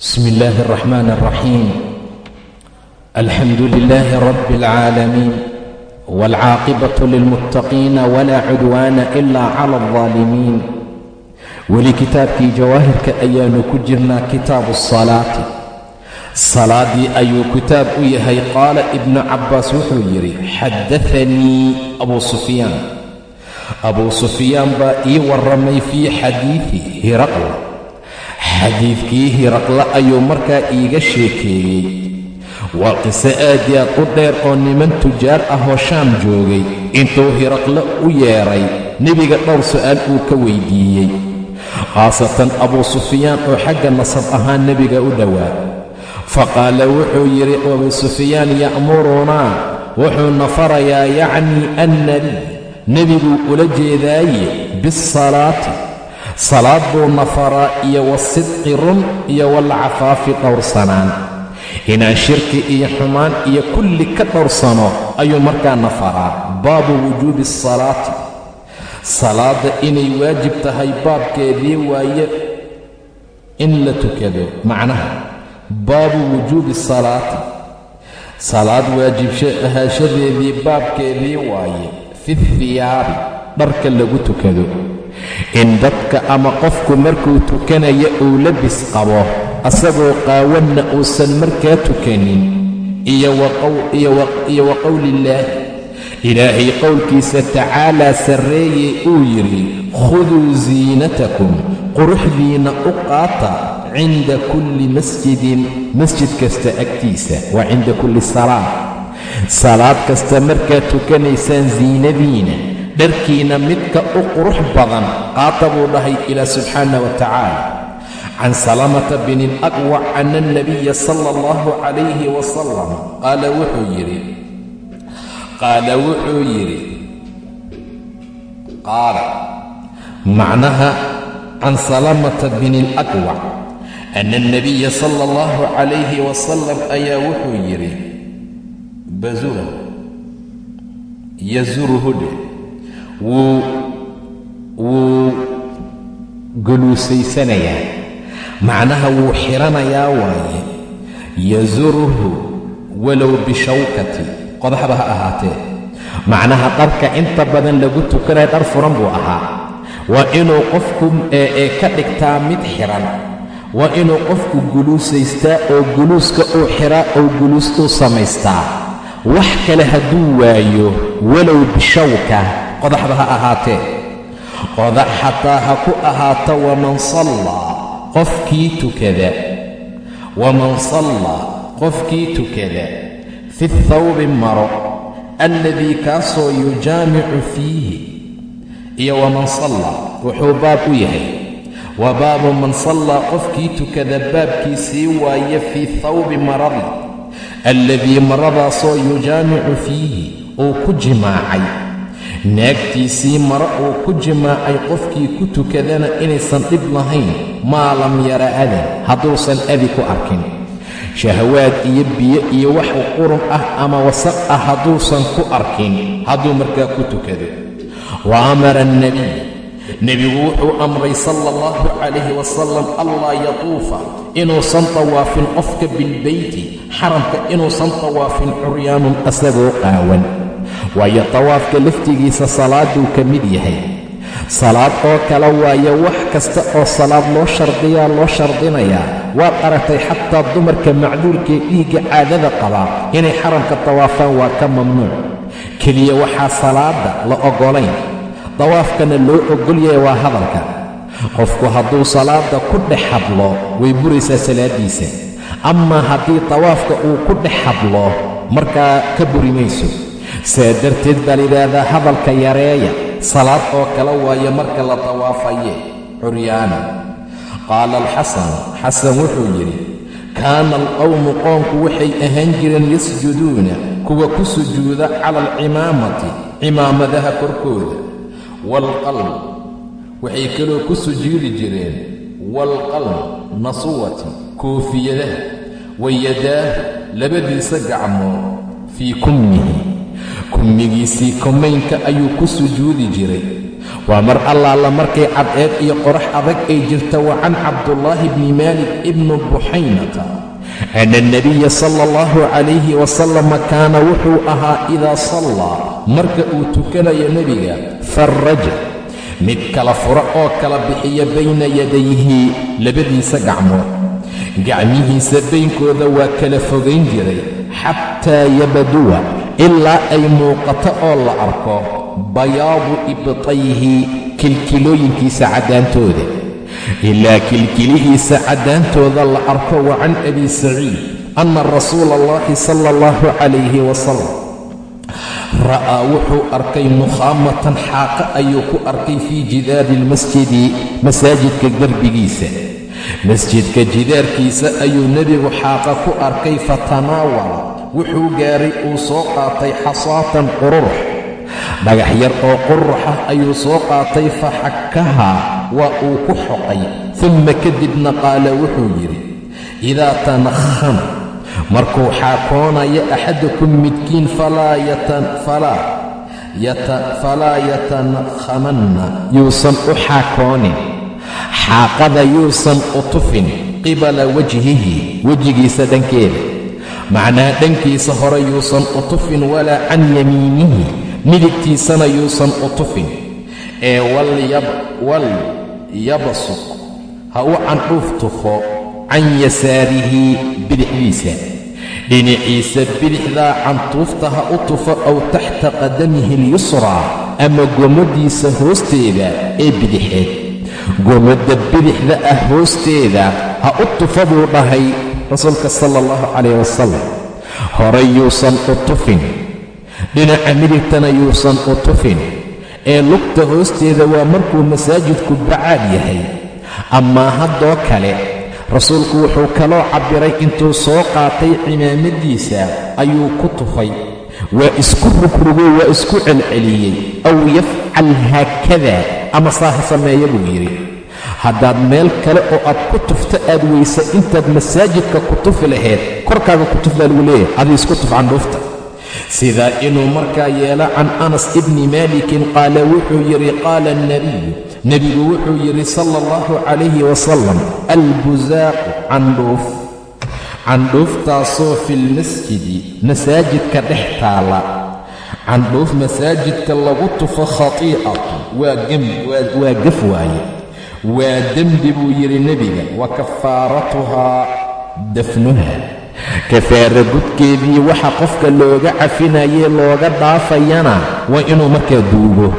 بسم الله الرحمن الرحيم الحمد لله رب العالمين والعاقبة للمتقين ولا عدوان إلا على الظالمين weli kitaabkii jawaahirka ayaanu ku jirnaa kitaabu asalaati salaadii ayuu kitaab u yahay qaala ibnu cabbaas wuxuu yidhi xaddaanii abuu sufyaan abuu sufyaan baa ii warramay fii xadiidi hiraqla xadiidkii hiraqla ayuu markaa iiga sheekeeyey. Waa qiso aad i aad u dheer oo niman tujaar ahoo shaam joogay intuu hiraqle u yeedhay nebiga dhowr su'aal uu ka weydiiyey. Khaasatan abuu sufyaan oo xagga nasab ahaan nebiga u dhowaa fa qaala wuxuu yidhi abuu sufyaan ya'murunaa wuxuuna farayaa yacnii annabiy nebiguu ula jeedaaye bisalaati salaad buuna faraa iyo wasidqi run iyo walcafaafi dhowrsanaan inaan shirki iyo xumaan iyo kulli ka dhowrsano ayuu markaana faraa baabu wujuubi asalaati salaadda inay waajib tahay baabkeedii waaye in la tukado. Macnaha baabu wujuubi salaati. Salaad waajibsho ahaashadeedii baabkeedii waaye. Fi thiyaabi dharka lagu tukado in dadka ama qofku markuu tukanayo uu labis qabo asagoo qaawanna uusan markaa tukanin. Iyo wa qowliillaahi ilaahay qowlkiisa tacaalaa sarreeye uu yidhi khuduu ziinatakum quruxdiinna u qaata cinda kulli masjidin. Masjid kasta agtiisa waa cinda kulli salaad. Salaad kasta markaad tukanaysaan ziinadiina dharkiinna midka u qurux badan qaata buu dhahay ilaa subxaana wa tacaala. Can salamata bini alaqwac ana alnabiya sala allahu calayhi wasalam qaala wuxuu yidhi qaala wuxuu yidhi qaala macnaha can salamata bini alaqwac ana alnabiya sala allahu calayhi wasalam ayaa wuxuu yidhi basura yasurhu dheh wuu guluusaysanayaa macnaha wuu xidhanayaa waaye. Yasurhu walow bishawkati. Qodaxba ha ahaatee. Macnaha dharka inta badan lagu tukanaya dhar furan buu ahaa. Waa inuu qofku ee ka dhigtaa mid xidhan waa inuu qofku guluusaystaa oo guluuska uu xidhaa oo guluus uu samaystaa. Wax kale hadduu waayo walow bishawka qodaxba ha ahaatee qodax xataa ha ku ahaato waman sallaa qofkii tukada. Waman sallaa qofkii tukada. Fi thawbi maro alladii kaasoo yujaamicu fiihi. Iyo waman sallaa wuxuu baab u yahay. Wa baabu man sallaa qofkii tukada baabkiisii waaye fii thawbi maradii alladii maradaasoo yujaamicu fiihi uu ku jimaacay naagtiisii maro uu ku jimaacay qofkii ku tukadana inaysan dhib lahayn maa lam yara adan hadduusan adi ku arkin. Shahawaad iyo biyo iyo wax qurun ah ama wasaq ah hadduusan ku arkin hadduu markaa ku tukado. Wa amara alnebiy nebigu wuxuu amray sala allahu calayhi wasalam allaa yatuufa inuusan tawaafin qofka bilbeyti xaramka inuusan tawaafin curyaanun asagoo qaawan waayo tawaafka laftigiisa salaaduu ka mid yahay. Salaad oo kale waayo wax kasta oo salaad loo shardiyaa loo shardinayaa waad aragtay xataa dumarka macduurkaee dhiigga caadada qabaa inay xaramka tawaafaan waa ka mamnuuc. Keliya waxaa salaadda la oggolayn. Dawaafkana loo oggol yahay waa hadalka. Qofku hadduu salaadda ku dhex hadlo way buraysaa salaaddiisa amaa haddii tawaafka uu ku dhex hadlo markaa ka buri mayso saa darteed baa layidhaahdaa hadalka yareeya salaad oo kale waayo marka la tawaafaye curyaana qaala alxasan xasan wuxuu yidhi kaana alqowmu qoonku waxay ahaan jireen yasjuduuna kuwa ku sujuuda cala alcimaamati cimaamadaha korkooda. Waalqalm waxay kaloo ku sujuudi jireen. Waalqalm nasuwati koofiyadaha. Wayadaahu labadiisa gacmood fii kummihi kummigiisii komaynka ayuu ku sujuudi jiray. Waa mar allaala markay cadceed iyo qorax adag ay jirta wa can cabdullaahi bni maalik ibnu buxaynata. Ana alnabiya sala allahu calayhi wasalama kaana wuxuu ahaa idaa sallaa marka uu tukanayo nebiga farraja. Mid kala fura oo kala bixiya bayna yadayhi labadiisa gacmood. Gacmihiisa baynkooda waa kala fogayn jiray xataa yabaduwa ilaa ay muuqato oo la arko bayaadu ibtayhi kilkilooyinkiisa caddaantooda. Ilaa kilkilihiisa caddaantooda la arko wa can abi saciid anna rasuula allahi sala allahu calayhi wasalam ra'aa wuxuu arkay mukhaamatan xaaqa ayuu ku arkay fii jidaari ilmasjidi masaajidka derbigiisa masjidka jidaarkiisa ayuu nebigu xaaqa ku arkay fatanaawala wuxuu gaaray uu soo qaatay xasaatan qururux dhagax yar oo qurux ah ayuu soo qaatay fa xakkahaa waa uu ku xoqay. Dumma kadibna qaala wuxuu yidhi idaa tanakhama markuu xaakoonayo axadakum midkiin falaa yatanakhamanna yuusan u xaakoonin xaaqada yuusan u tufin qibala wajhihi wejigiisa dhankeeda macnaa dhankiisa hore yuusan u tufin walaa can yamiinihi midigtiisana yuusan u tufin. Ee wal yabsuq ha u candhuuf tufo can yasaarihi bidixdiisa. Dhinaciisa bidixdaa cantuufta ha u tufo aw taxta qadamihi alyusraa ama gomadiisa hoosteeda ee bidixeed. Gomadda bidixda ah hoosteeda ha u tufa buu dhahay rasuulka sala allahu calayh wasalam horay yuusan u tufin dhinaca midigtana yuusan u tufin. Ee lugta hoosteeda waa markuu masaajidku bacaad yahay. Amaa haddoo kale rasuulku wuxuu kaloo cabbiray intuu soo qaatay cimaamadiisa ayuu ku tufay. Waa isku rugrugoo waa isku celceliyey. Aw yafcal haakada ama saa ha sameeya buu yidhi haddaad meel kale oo aad ku tufto aad weysa intaad masaajidka ku tufi lahayd korkaaga ku tuf baa lagu leeyahay adi isku tuf candhuufta sidaa inuu markaa yeelo can anas ibni maalikin qaala wuxuu yidhi qaala alnebiyu nebigu wuxuu yidhi sala allahu calayhi wasalam albusaaqu candhuuf candhuuftaasoo filmasjidi masaajidka dhex taala. Candhuuf masaajidka lagu tufo khatiicatu waa gaf waaye waa dembi buu yidhi nebiga wa kafaaratuhaa dafnuha kafaara gudkeedii waxa qofka looga cafinayee looga dhaafayana waa inuu markaa duugo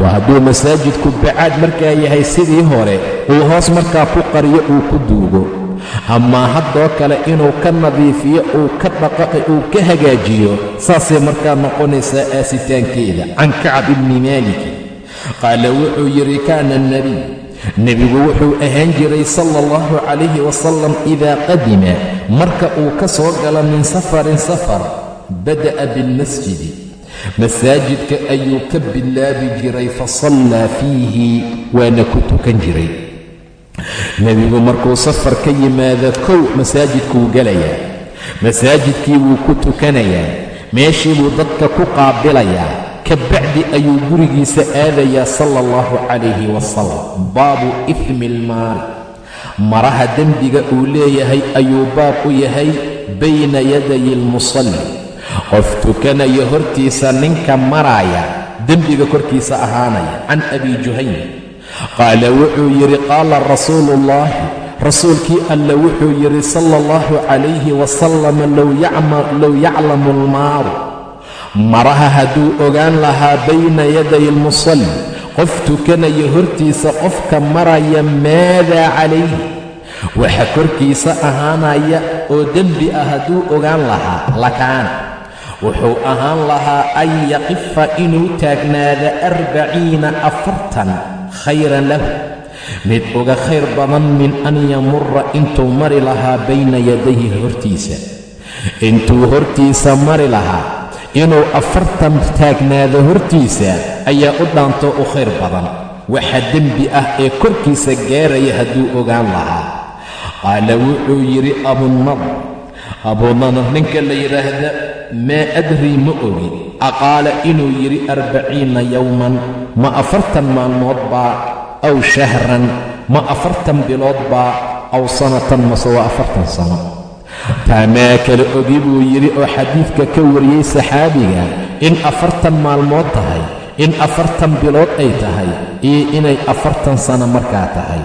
waa hadduu masaajidku bacaad markaa yahay sidii hore uu hoos markaa ku qariyo uu ku duugo amaa haddoo kale inuu ka nadiifiyo uu ka dhaqaqi uu ka hagaajiyo saasay markaa noqonaysaa aasitaankeeda can kacab ibni maaliki. Qaala wuxuu yidhi kaana alnebiy nebigu wuxuu ahaan jiray sala allahu calayhi wasalam idaa qadima marka uu ka soo galo min safarin safar bada'a bilmasjidi masaajidka ayuu ka bilaabi jiray fa sallaa fiihi waana ku tukan jiray. Nebigu markuu safar ka yimaado kow masaajidkuu gelayaa masaajidkii wuu ku tukanayaa. Meeshii buu dadka ku qaabilayaa ka ayuu gurigiisa aadayaa sala allahu calayhi wasalam. Baabu ifmi almaari maraha dembiga uu leeyahay ayuu baab u yahay bayna yaday almusalli qof tukanaya hortiisa ninka maraaya dembiga korkiisa ahaanaya. Can abi juhayna qaala wuxuu yidhi qaala rasuulu ullaahi rasuulkii alla wuxuu yidhi sala allahu calayhi wasalam low yaclamu almaaru maraha hadduu ogaan lahaa bayna yaday almusalli qof tukanaya hortiisa qofka maraya maadaa calayhi? Waxa korkiisa ahaanaya oo dembi ah hadduu ogaan lahaa lakaana. Wuxuu ahaan lahaa an yaqifa inuu taagnaada arbaciina afartan khayran lahu. Mid uga khayr badan min an yamura intuu mari lahaa bayna yadayhi hortiisa. Intuu hortiisa mari lahaa inuu afartan taagnaado hortiisa ayaa u dhaantoo u khayr badan. Waxa dembi ah ee korkiisa gaaraya hadduu ogaan lahaa. Qaala wuxuu yidhi abunadr abunadr ninka la yidhaahda maa adrii ma ogi. Aqaala inuu yidhi arbaciina yowman ma afartan maalmood baa aw shahran ma afartan bilood baa aw sanatan mase waa afartan sano taamaa kala ogi buu yidhi oo xadiidka ka wariyey saxaabiga in afartan maalmood tahay in afartan bilood ay tahay iyo inay afartan sano markaa tahay.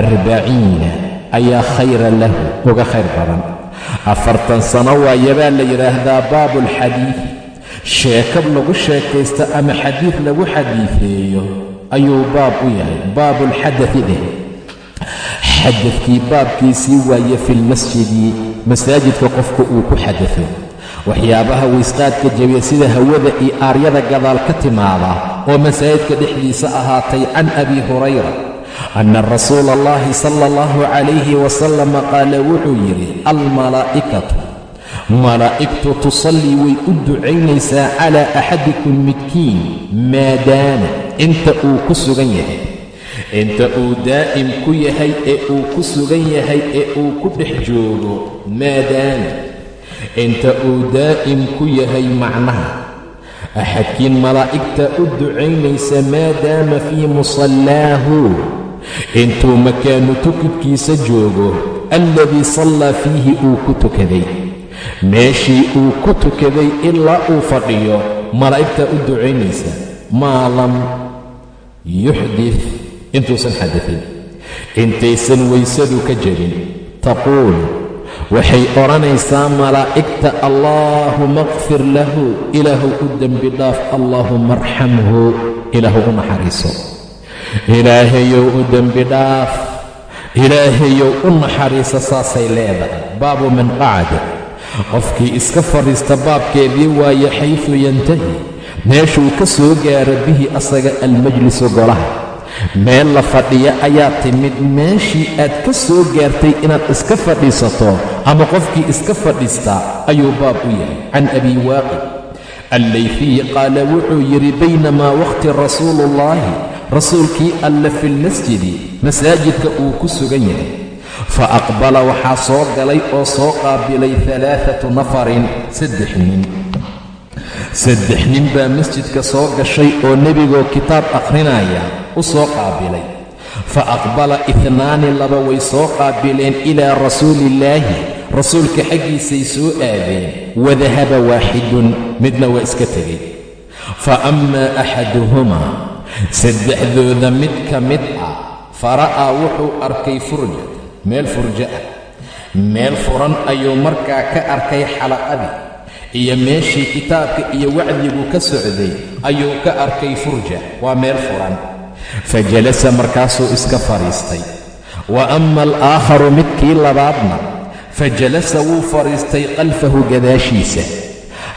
Arbaciina ayaa khayra lahu uga khayr badan. Afartan sano waayabaa la yidhaahdaa baabuulxadiid sheekad lagu sheekaysto ama xadiid lagu xadiifeeyo ayuu baab u yahay baabulxadai dheh xadadkii baabkiisii waaye filmasjidi masaajidka qofka uu ku xadafo waxyaabaha waysqaadka jabiya sida hawada iyo aaryada gadaal ka timaada oo masaajidka dhexdiisa ahaatay can abi hurayra anna rasuula allahi sala allahu calayhi wasalama qaala wuxuu yidhi almalaa'ikatu malaa'igtu tusallii way u ducaynaysaa calaa axadikum midkiin maadaama inta uu ku sugan yahay inta uu daa'im ku yahay ee uu ku sugan yahay ee uu ku dhex joogo maadaama inta uu daa'im ku yahay macnaha axadkiin malaa'igta u ducaynaysa maadaama fii musallaahu intuu makaanu tukidkiisa joogo alladii sallaa fiihi uu ku tukaday. Meeshii uu ku tukaday ilaa uu fadhiyo malaa'igtaa u ducaynaysa maa lam yuxdif intuusan xadafin intaysan weysadu ka jebin taquul waxay odhanaysaa malaa'igta allaahuma kfir lahu ilaahu u dembi dhaaf allaahuma arxamhu ilaahu u naxariiso. Ilaahayow u dembi dhaaf ilaahayow u naxariiso saasay leedahay. Baabu man qacada. Qofkii iska fadhiista baabkeedii waaye xaysu yantahi. Meeshuu ka soo gaaro bihi asaga almajlisu golaha meel la fadhiya ayaa timid meeshii aad ka soo gaartay inaad iska fadhiisato ama qofkii iska fadhiistaa ayuu baab u yahay. Can abi waaqid allayfiyi qaala wuxuu yidhi baynamaa waqhti rasuuluullaahi rasuulkii alle filmasjidi masaajidka uu ku sugan yahay. Fa aqbala waxaa soo galay oo soo qaabilay alaaatu nafarin saddex nin. Saddex nin baa masjidka soo gashay oo nebigoo kitaab akhrinaya u soo qaabilay. Fa aqbala itnaani laba way soo qaabileen ilaa rasuuliillaahi rasuulka xaggiisay soo aadeen wadahaba waaxidun midna waa iska tegey. Fa ammaa axaduhumaa saddexdooda mid ka mid ah fara'aa wuxuu arkay furja meel furjo ah. Meel furan ayuu markaa ka arkay xalaqadii iyo meeshii kitaabka iyo wacdigu ka socday ayuu ka arkay furja waa meel furan fa jalasa markaasuu iska fadhiistay wa ama alaakharu midkii labaadna fa jalasa wuu fadhiistay khalfahu gadaashiisa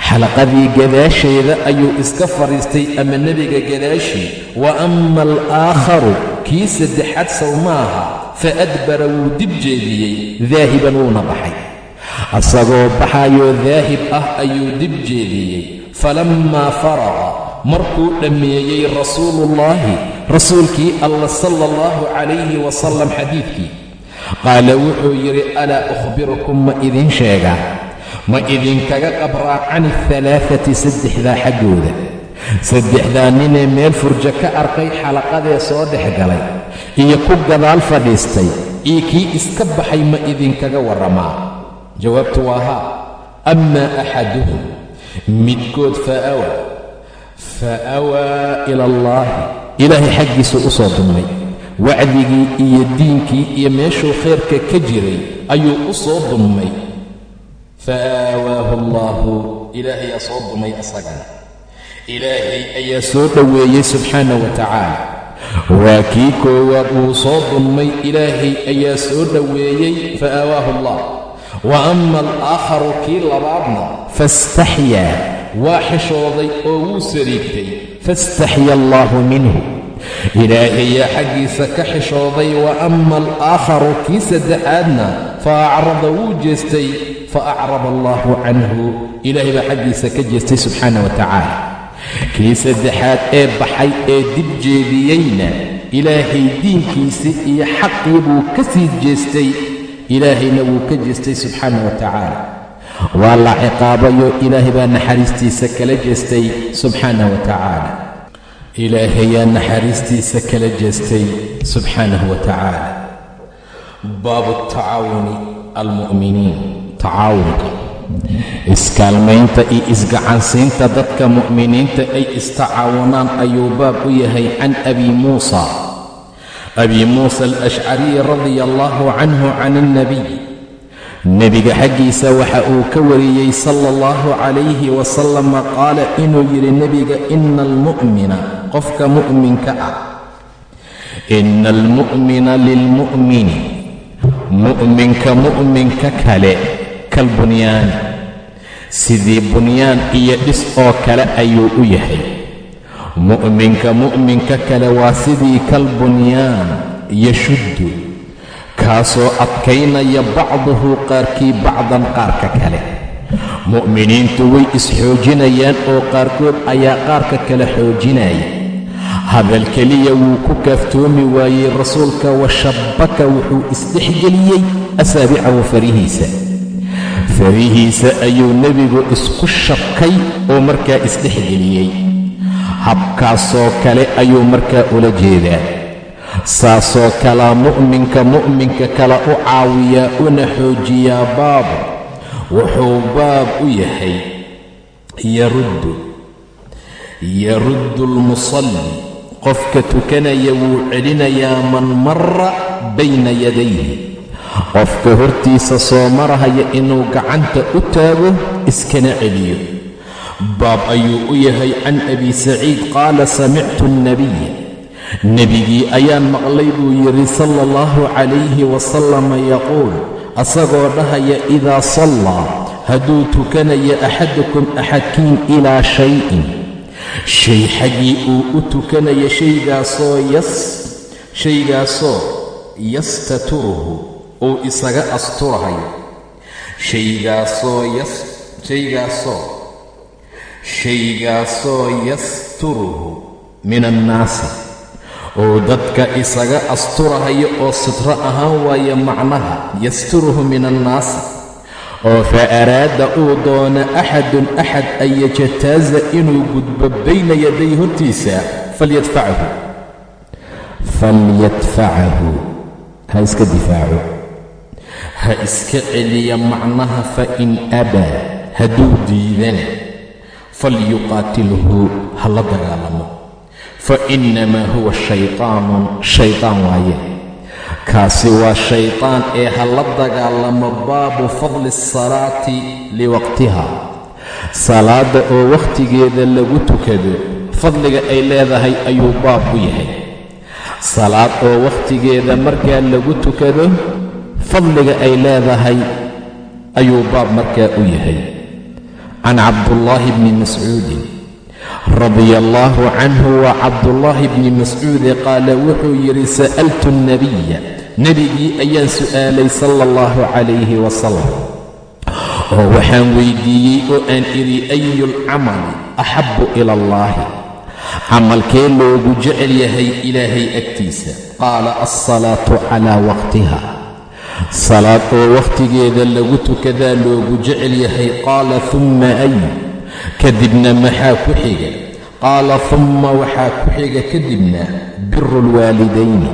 xalaqadii gadaasheeda ayuu iska fadhiistay ama nebiga gadaashii wa ama alaakharu kii saddexaad sow maaha fa adbara wuu dib jeediyey daahiban wuuna baxay asagoo baxayoo daahib ah ayuu dib jeediyey falammaa faraqa markuu dhammeeyey rasuuluullaahi rasuulkii alla sala allahu calayhi wasalam xadiidkii. Qaala wuxuu yidhi alaa ukhbirukum ma idiin sheegaa ma idinkaga qabraa can alalaafati saddexdaa xaggooda. Saddexdaa ninee meel furjo ka arkay xalaqadee soo dhex galay iyo ku gadaal fadhiistay iyo kii iska baxay ma idinkaga warramaa. Jawaabtu waa haa. Amaa axaduhum midkood faawaa fa awaa ila allaahi ilaahay xaggiisuu u soo dumay. Wacdigii iyo diinkii iyo meeshuu khayrka ka jiray ayuu u soo dummay fa aawaahu allaahu ilaahayaa soo dumay asagana ilaahay ayaa soo dhoweeyey subxaana wa tacaala. Waa kii koowaad wuu soo dumay ilaahay ayaa soo dhoweeyey. Fa aawaahu allah wa ama alaakharu kii labaadna. Fastaxyaa waa xishooday oo wuu sariigtay. Fastaxya allaahu minhu. Ilaahayaa xaggiisa ka xishooday wa ama alaakharu kii saddexaadna fa acrada wuu jeestay fa acrada allaahu canhu. Ilaahay baa xaggiisa ka jeestay subxaana wa tacaala. Kii saddexaad ee baxay ee dib jeediyeyna ilaahay diinkiisii iyo xaqii buu ka sii jeestay. Ilaahayna wuu ka jeestay subxaana wa tacaala waa la ciqaabayoo ilaahay baa naxariistiisa kala jeestay subxaanah wa tacaala. Ilaahayaa naxariistiisa kala jeestay subxaanahu wa tacaala. Baabu tacaawuni almu'miniin. Tacaawunka. Iskaalmaynta iyo isgacansiinta dadka mu'miniinta ay istacaawunaan ayuu baab u yahay can abi muusa. Abi muusa alashcariy radia allahu canhu can alnabiy nebiga xaggiisa waxa uu ka wariyey sala allahu calayhi wasalama qaala inuu yidhi nebiga ina almu'mina qofka mu'minka ah. Ina almu'mina lilmu'mini mu'minka mu'minka kale kalbunyaani sidii bunyaan iyo dhis oo kale ayuu u yahay. Mu'minka mu'minka kale waa sidii kalbunyaan yashuddu kaasoo adkaynaya bacduhu qaarkii bacdan qaarka kale. Mu'miniintu way isxoojinayaan oo qaarkood ayaa qaarka kale xoojinaya. Hadal keliya wuu ku kaaftoomi waayey rasuulka washabbaka wuxuu isdhexgeliyey asaabicahu farihiisa. Farihiisa ayuu nebigu isku shabkay oo markaa isdhexgeliyey. Habkaasoo kale ayuu markaa ula jeedaa saasoo kalaa mu'minka mu'minka kale u caawiyaa una xoojiyaa baabu wuxuu baab u yahay yaruddu. Yaruddu almusalli qofka tukanaya wuu celinayaa man mara bayna yadayhi. Qofka hortiisa soo marahaya inuu gacanta u taago iskana celiyo. Baab ayuu u yahay can abi saciid qaala samictu alnabiya nebigii ayaan maqlay buu yidhi sala allahu calayhi wasalama yaquul asagoo dhahaya idaa sallaa hadduu tukanayo axadukum axadkiin ilaa shayin. Shay xaggii uu u tukanayo shaygaasoo yas shaygaasoo yastaturuhu uu isaga asturahayo shaygaasoo yas shaygaasoo shaygaasoo yasturuhu min annaasi uu dadka isaga asturahayo oo sitro ahaan waayo macnaha yasturuhu min annaasi oo fa araada uu doono axadun axad an yajataaza inuu gudbo bayna yaday hortiisa falyadfachu. Falyadfacahu ha iska difaaco. Ha iska celiya macnaha fa in abaa hadduu diidana falyuqaatilhu ha la dagaalamo fa innamaa huwa shaytaanun shaytaan waaye kaasi waa shaytaan ee ha la dagaalamo baabu fadli asalaati liwaqtiha salaadda oo wakhtigeeda lagu tukado fadliga ay leedahay ayuu baab u yahay salaad oo wakhtigeeda markaa lagu tukado fadliga ay leedahay ayuu baab markaa u yahay can cabdullaahi bni mascuudin radia allaahu canhu waa cabdullaahi bni mascuude qaala wuxuu yidhi sa'altu alnabiya nebigii ayaan su'aalay sala allahu calayhi wasalam oo waxaan weyddiiyey oo aan idhi ayu lcamali axabbu ila allaahi camalkee loogu jecel yahay ilaahay agtiisa? Qaala alsalaatu calaa waqtiha. Salaad oo wakhtigeeda lagu tukadaa loogu jecel yahay. Qaala humma ay kadibna maxaa ku xiga? Qaala humma waxaa ku xiga kadibna biru lwaalidayni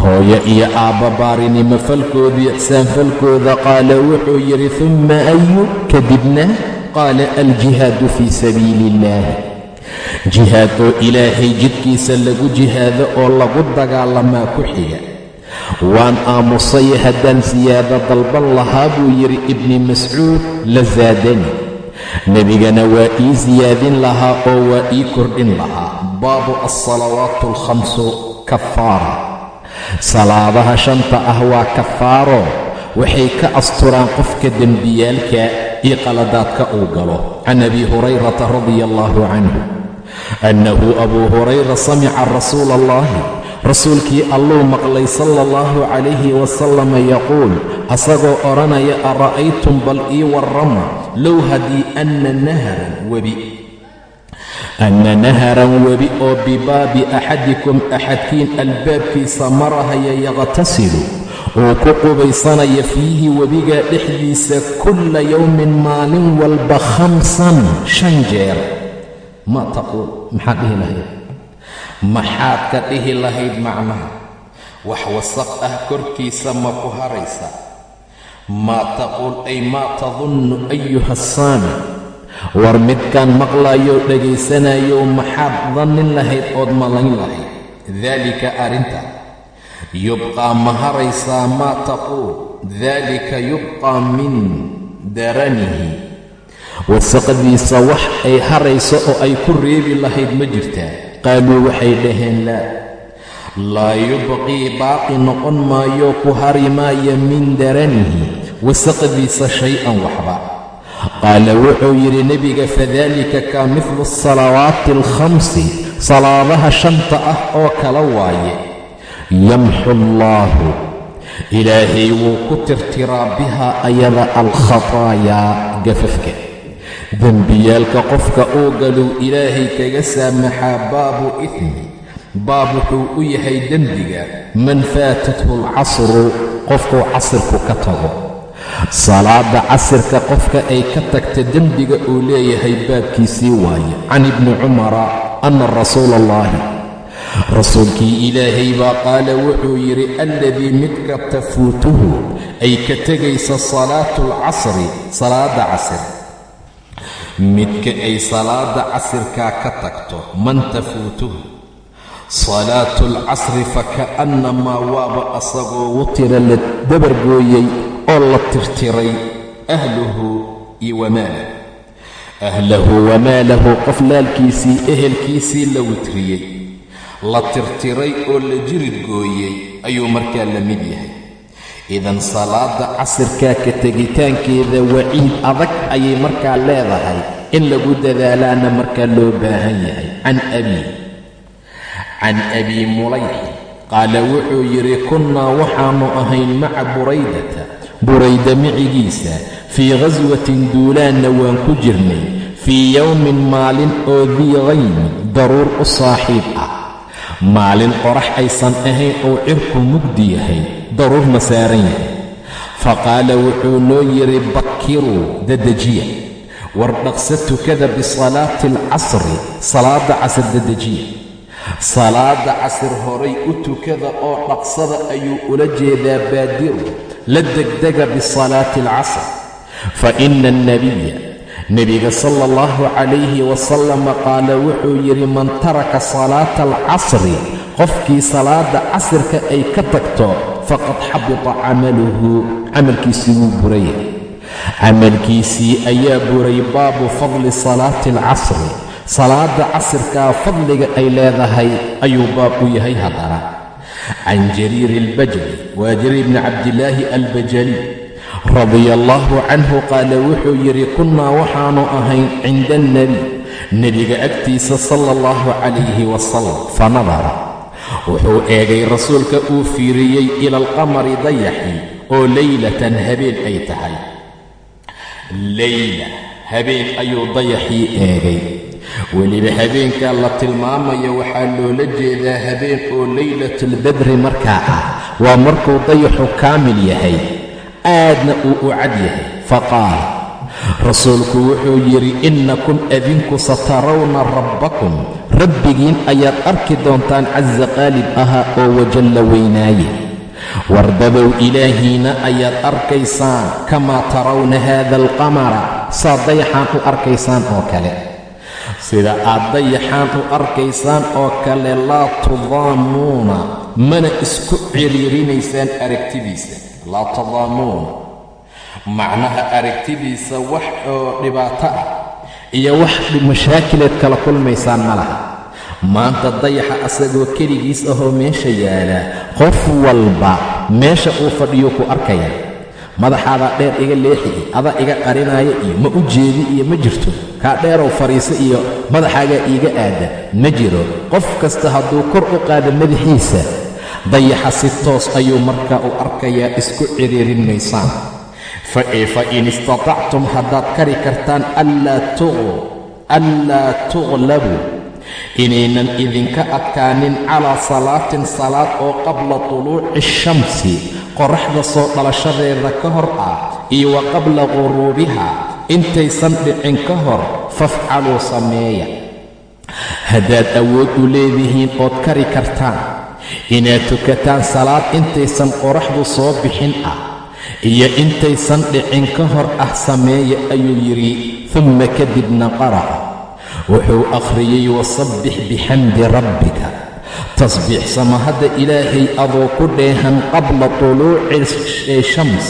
hooyo iyo aabba baarinimo falkoodii ixsaanfalkooda qaala wuxuu yidhi humma ayu? Kadibna qaala aljihaadu fii sabiili illaahi jihaad oo ilaahay jidhkiisa lagu jihaado oo lagu dagaalamaa ku xiga. Waan aamusay haddaan siyaado dalban lahaa buu yidhi ibni mascuud la saadani nebigana waa ii siyaadin lahaa oo waa ii kordhin lahaa. Baabu alsalawaatu alkhamsu kafaara. Salaadaha shanta ah waa kafaaro. Waxay ka asturaan qofka dembiyaalka iyo qaladaadka uu galo. Can abi hurayrata radia allaahu canhu. Annahu abuu hurayra samica rasuula allahi rasuulkii alluu maqlay sala allahu calayhi wasalama yaquul asagoo odhanaya ara'aytum bal ii warrama low haddii anna naharan webi. Anna naharan webi oo bibaabi axadikum axadkiin albaabkiisa marahaya yaqhtasilu uu ku qubaysanaya fiihi webigaa dhexdiisa kulla yowmin maalin walba khamsan shan jeer. Ma taquul maxaad dhihi lahayd maxaad ka dhihi lahayd macnaha? Wax wasaq ah korkiisa ma ku haraysa. Maa taquul ay maa tadunnu ayuha saami war midkaan maqlayo dhagaysanayo maxaad dannin lahayd ood malayn lahayd? Daalika arrinta. Yubqaa ma haraysaa maa taquul daalika yubqaa min daranihi. Wasaqdiisa wax ay harayso oo ay ku reebi lahayd ma jirtaa qaaluu waxay dhaheen laa laa yubqii baaqi noqon maayo ku hari maaya min daranihi wasaqdiisa shay-an waxba qaala wuxuu yidhi nebiga fadalika ka midlu asalawaati alkhamsi salaadaha shanta ah oo kala waaye yamxu allaahu ilaahay wuu ku tirtiraa bihaa ayada alkhataayaa gafafka dembiyaalka qofka uu galuu ilaahay kaga saamaxaa baabu ifmi baab wuxuu u yahay dembiga man faatathu alcasru qofkuu casirku ka tago. Salaada casirka qofka ay ka tagta dembiga uu leeyahay baabkiisii waaye. Can ibni cumara anna rasuula allahi rasuulkii ilaahay baa qaala wuxuu yidhi alladii midka tafuutuhu ay ka tegaysa salaatu alcasri salaada casir midka ay salaada casirkaa ka tagto man tafuutuhu salaatu alcasri faka'annamaa waaba asagoo wutira la dabargooyey oo la tirtiray ahluhu iyo wamaalah ahlahu wamaalahu qof laalkiisii ehelkiisii la witriyey la tirtiray oo la jirid gooyey ayuu markaa la mid yahay idan salaada casirkaa ka tegitaankeeda waciid adag ayay markaa leedahay in lagu dadaalaana markaa loo baahan yahay. Can abii can abii mulayx qaala wuxuu yidhi kunnaa waxaannu ahayn maca buraydata. Burayda micigiisa fii khaswatin duulaanna waan ku jirnay fii yowmin maalin oo dii haymi daruur u saaxiib ah. Maalin qorax aysan ahayn oo cirku mugdi yahay daruurna saaran yahay. Fa qaala wuxuu noo yidhi bakkiruu dadejiya war dhaqsa tukada bisalaati alcasri salaadda casr dadejiya salaada casir horay u tukada oo dhaqsada ayuu ula jeedaa baadiru la degdega bisalaati alcasr. Fa ina alnabiya nebiga sala allahu calayhi wasalama qaala wuxuu yidhi man taraka salaata alcasri qofkii salaada casirka ay ka tagto faqad xabita camaluhu camalkiisii wuu buraya camalkiisii ayaa buray baabu fadli salaati alcasri. Salaada casirkaa fadliga ay leedahay ayuu baab u yahay haddana. Can jariiri albajali waa jariir bni cabdilaahi albajali. Radia allaahu canhu qaala wuxuu yidhi kunnaa waxaannu ahayn cinda alnebi nebiga agtiisa sala allahu calayhi wasalam fa nadara wuxuu eegay rasuulka uu fiiriyey ila alqamari dayaxi oo leylatan habeen ay tahay. Leyla habeen ayuu dayaxii eegay. Weliba habeenkaa la tilmaamaya waxaa loola jeedaa habeen oo laylatulbadri markaa ah. Waa markuu dayaxu kaamil yahay aadna uu u cad yahay. Faqaala rasuulku wuxuu yidhi innakum adinku satarawna rabbakum rabbigiin ayaad arki doontaan casa qaalib ahaa oo wajalla weynaaye. Wardabow ilaahiina ayaad arkaysaan kamaa tarawna haada alqamara saa dayaxaan u arkaysaan oo kale. Sida aad dayaxaan u arkaysaan oo kale laa tudaamuuna mana isku ciriirinaysaan aragtidiisa. Laa tadaamuuna macnaha aragtidiisa wax oo dhibaato ah iyo wax mashaakileed kala kulmaysaan ma laha. Maanta dayaxa asagoo keligiis ahoo meesha yaalla qof walba meesha uu fadhiyo ku arkaya. Madaxaadaa dheer iga leexi adaa iga qarinaaya iyo ma u jeedi iyo ma jirto. Kaa dheerow fadhiiso iyo madaxaagaa iiga aada ma jiro. Qof kasta hadduu kor u qaado madaxiisa dayaxa si toos ayuu markaa u arkayaa isku ciriirin maysaan fa in istatactum haddaad kari kartaan anlaa tuqlabuu inaynan idinka adkaanin calaa salaatin salaad oo qabla tuluuci ashamsi qoraxda soo dhalashadeeda ka hor ah iyo wa qabla quruubiha intaysan dhicin ka hor fafcaluu sameeya haddaad awood u leedihiin ood kari kartaan inaad tukataan salaad intaysan qoraxdu soo bixin ah iyo intaysan dhicin ka hor ah sameeya ayuu yidhi dumma kadibna qara'a. Wuxuu akhriyey wasabbix bixamdi rabbika. Tasbiixsama hadda ilaahay adoo ku dheehan qabla tuluuci shams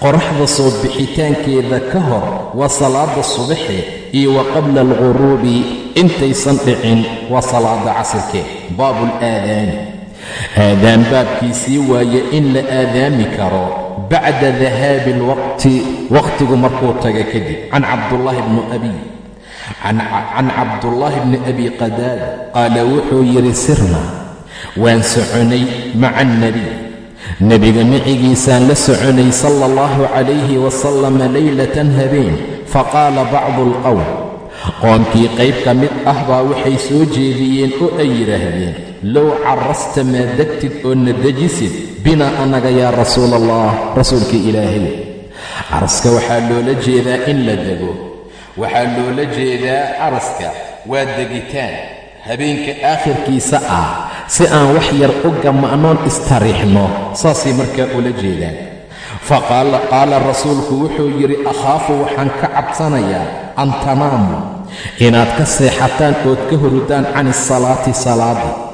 qoraxda soo bixitaankeeda ka hor waa salaada subaxe iyo wa qabla alghuruubi intaysan dhicin waa salaada casirkee. Baabuulaadaani aadaan baabkiisii waaye in la aadaami karo bacda dahaabi alwaqti waqtigu markuu taga kadib. Can cabdullaahi bni abi can cabdullaahi bni abi qadaada qaala wuxuu yidhi sirna waan soconay maca alnebiy nebiga micigiisaan la soconay sala allahu calayhi wasalama leylatan habeen. Faqaala bacdu alqowm qoomkii qayb ka mid ah baa waxay soo jeediyeen oo ay yidhaahdeen low carrasta maa degtid oo na dejisid bina annaga yaa rasuula allah rasuulkii ilaahay. Caraska waxaa loola jeedaa in la dego. Waxaa loola jeedaa caraska waa degitaan habeenka aakhirkiisa ah si aan wax yar u gama'noon istariixno saasay markaa ula jeedaan faqaala qaala rasuulku wuxuu yidhi akhaafu waxaan ka cabsanayaa an tanaamu inaad ka seexataan ood ka hurudaan can isalaati salaada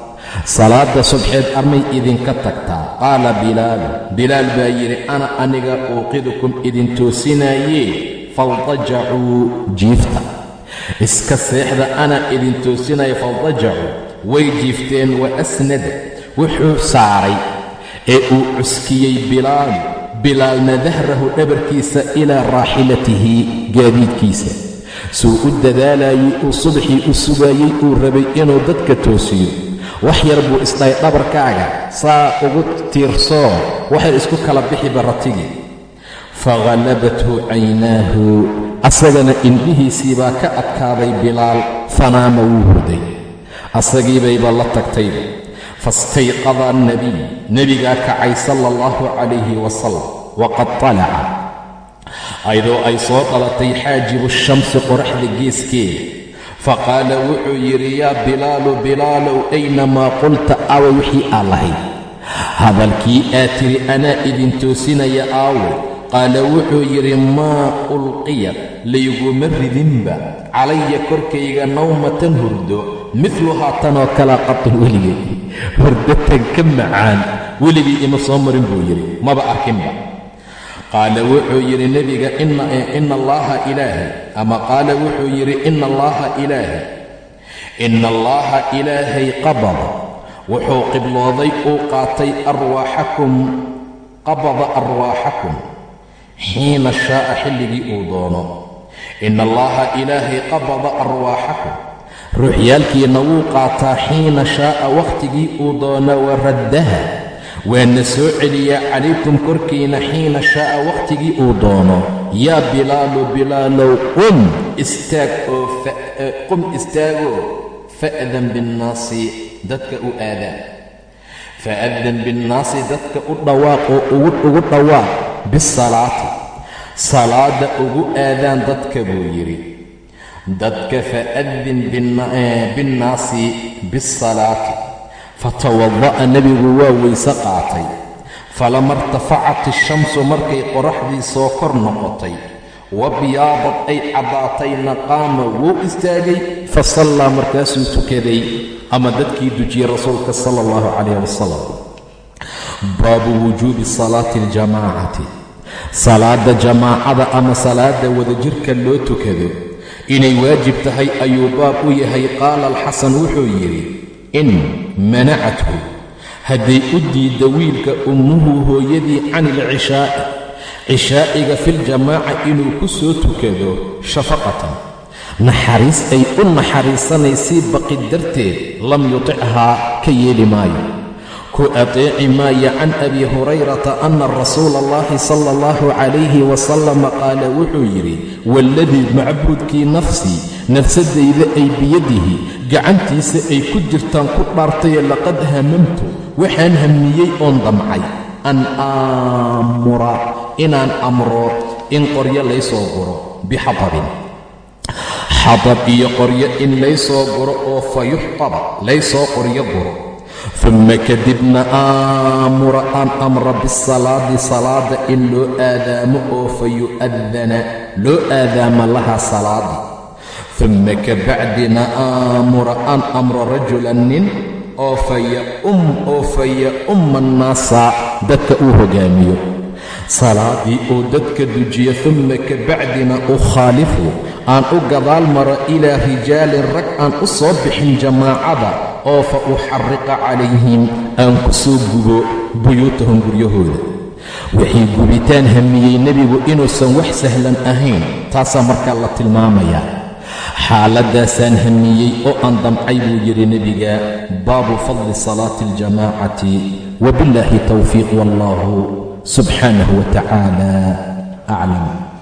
salaadda subxeed armay idinka tagtaa. Qaala bilaalu bilaal baa yidhi ana aniga uuqidukum idin toosinaayee? Faldajacuu jiifta. Iska seexda ana idin toosinaya faldajacuu way jiifteen wa asnada. Wuxuu saaray ee uu cuskiyey bilaalu bilaalna dahrahu dhabarkiisa ilaa raaxilatihi gaadiidkiisa. Suu u dadaalayey uu subaxii u sugaayey uu rabay inuu dadka toosiyo. Wax yar buu isdhahay dhabarkaaga saa ugu tiirsoo waxay isku kala bixi baratigii faghallabathu caynaahu asagana indhihiisii baa ka adkaaday bilaal fanaama wuu hurday. Asagiibayba la tagtayba fastayqada annebiy nebigaa kacay sala allahu calayhi wasalam waqad talaca aydoo ay soo dhalatay xaajibu shamsi qoraxda geeskeeda faqaala wuxuu yidhi yaa bilaalu bilaalow aynamaa qulta aawe wixii aa lahayd hadalkii aad tidhi anaa idin toosinaya aawe qaala wuxuu yidhi maa ulqiya layguma ridinba calaya korkayga nawmatan hurdo midluhaa tanoo kala qatun weligay hurdatan ka macaan weligii ima soo marin buu yidhi maba arkinba qaala wuxuu yidhi nebiga ina allaaha ilaahay. Ama qaala wuxuu yidhi ina allaaha ilaahay. Ina allaaha ilaahay qabada wuxuu qiblooday uu qaatay arwaaxakum qabada arwaaxakum xiina shaa'a xilligii uu doono. Ina allaaha ilaahay qabada arwaaxakum ruuxyaalkiinna wuu qaataa xiina shaa'a wakhtigii uu doono wa raddaha. Waana soo celiyaa calaykum korkiina xiina shaa'a wakhtigii uu doono. Yaa bilaalu bilaalow qum istaag oo qum istaagoo fa'dan binnaasi dadka u aadaan fa'dan binnaasi dadka u dhawaaqoo ugu dhawaaq. Bisalaati salaadda ugu aadaan dadka buu yidhi dadka fa'adin binnaasi bisalaati fatawada'a nebigu waa weyse qaatay. Falama irtafacat ishamsu markay qoraxdii soo kor noqotay. Wabiyaadad ay caddaatayna qaama wuu istaagay. Fa sallaa markaasuu tukaday ama dadkii dujiyey rasuulka sala allahu calayh wasalam baabu wujuubi salaati aljamaacati. Salaadda jamaacada ama salaadda wadajirka loo tukado inay waajib tahay ayuu baab u yahay qaala alxasan wuxuu yidhi in manacathu hadday u diidda wiilka ummuhu hooyadii can ilcishaa'i cishaa'iga filjamaaca inuu ku soo tukado shafaqatan naxariis ay u naxariisanaysay baqid darteed lam yutichaa ka yeeli maayo ku ateeci maaya can abi hurayrata ana rasuula allahi sala allahu calayhi wasalama qaala wuxuu yidhi waaladii macbuudkii nafsii nafsadayda ay biyadihi gacantiisa ay ku jirtaan ku dhaartaye laqad hamamtu waxaan hamiyey oon damcay an aamura inaan amro in qoryo laysoo guro bixatabin xatab iyo qoryo in laysoo guro oo fa yuxtab laysoo qoryo guro uma kadibna aamura aan amra bisalaadi salaada in loo aadaamo oo fa yu'adana loo aadaama laha salaadi. Uma kabacdina aamura aan amro rajulan nin oo oo fa ya'umma annaasa dadka uu hogaamiyo. Salaadii oo dadka dujiya uma kabacdina ukhaalifu aan u gadaal maro ilaa rijaalin rag aan u soo bixin jamaacada oo fa uxarriqa calayhim aan ku soo gubo buyuutahum guryahooda. Wixii gubitaan hamiyey nebigu inuusan wax sahlan ahayn taasaa markaa la tilmaamayaa xaaladdaasaan hamiyey oo aan damcay buu yidhi nebiga baabu fadli salaati aljamaacati wabillaahi towfiiq wallahu subxaanahu wa tacaala. Aclam